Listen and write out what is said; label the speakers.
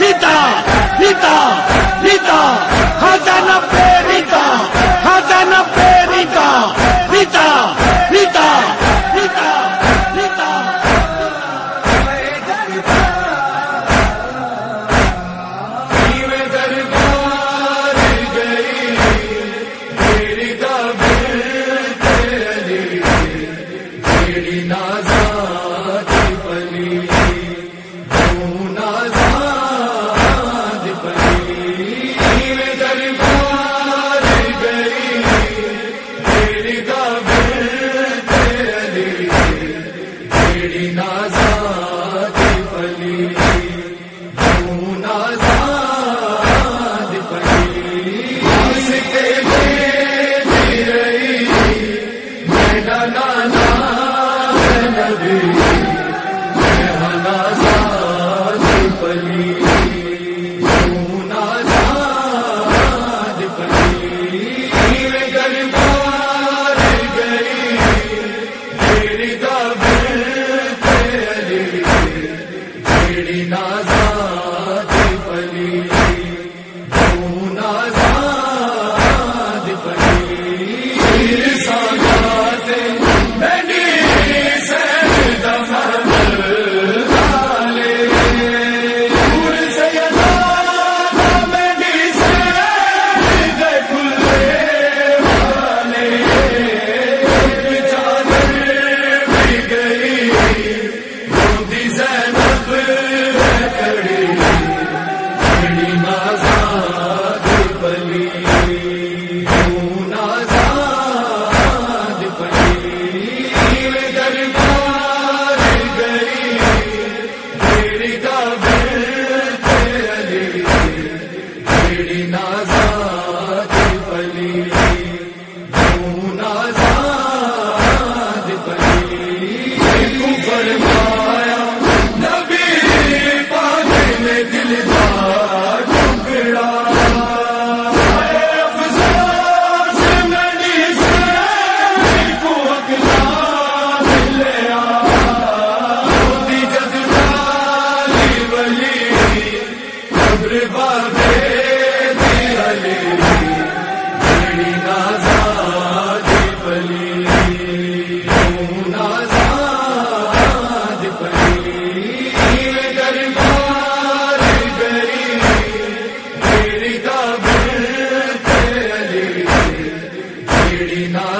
Speaker 1: نیتا نیتا نیتا ہاں ہزا نبے نیتا ہزار نبے نیتا
Speaker 2: مدینہ فرمان میری نار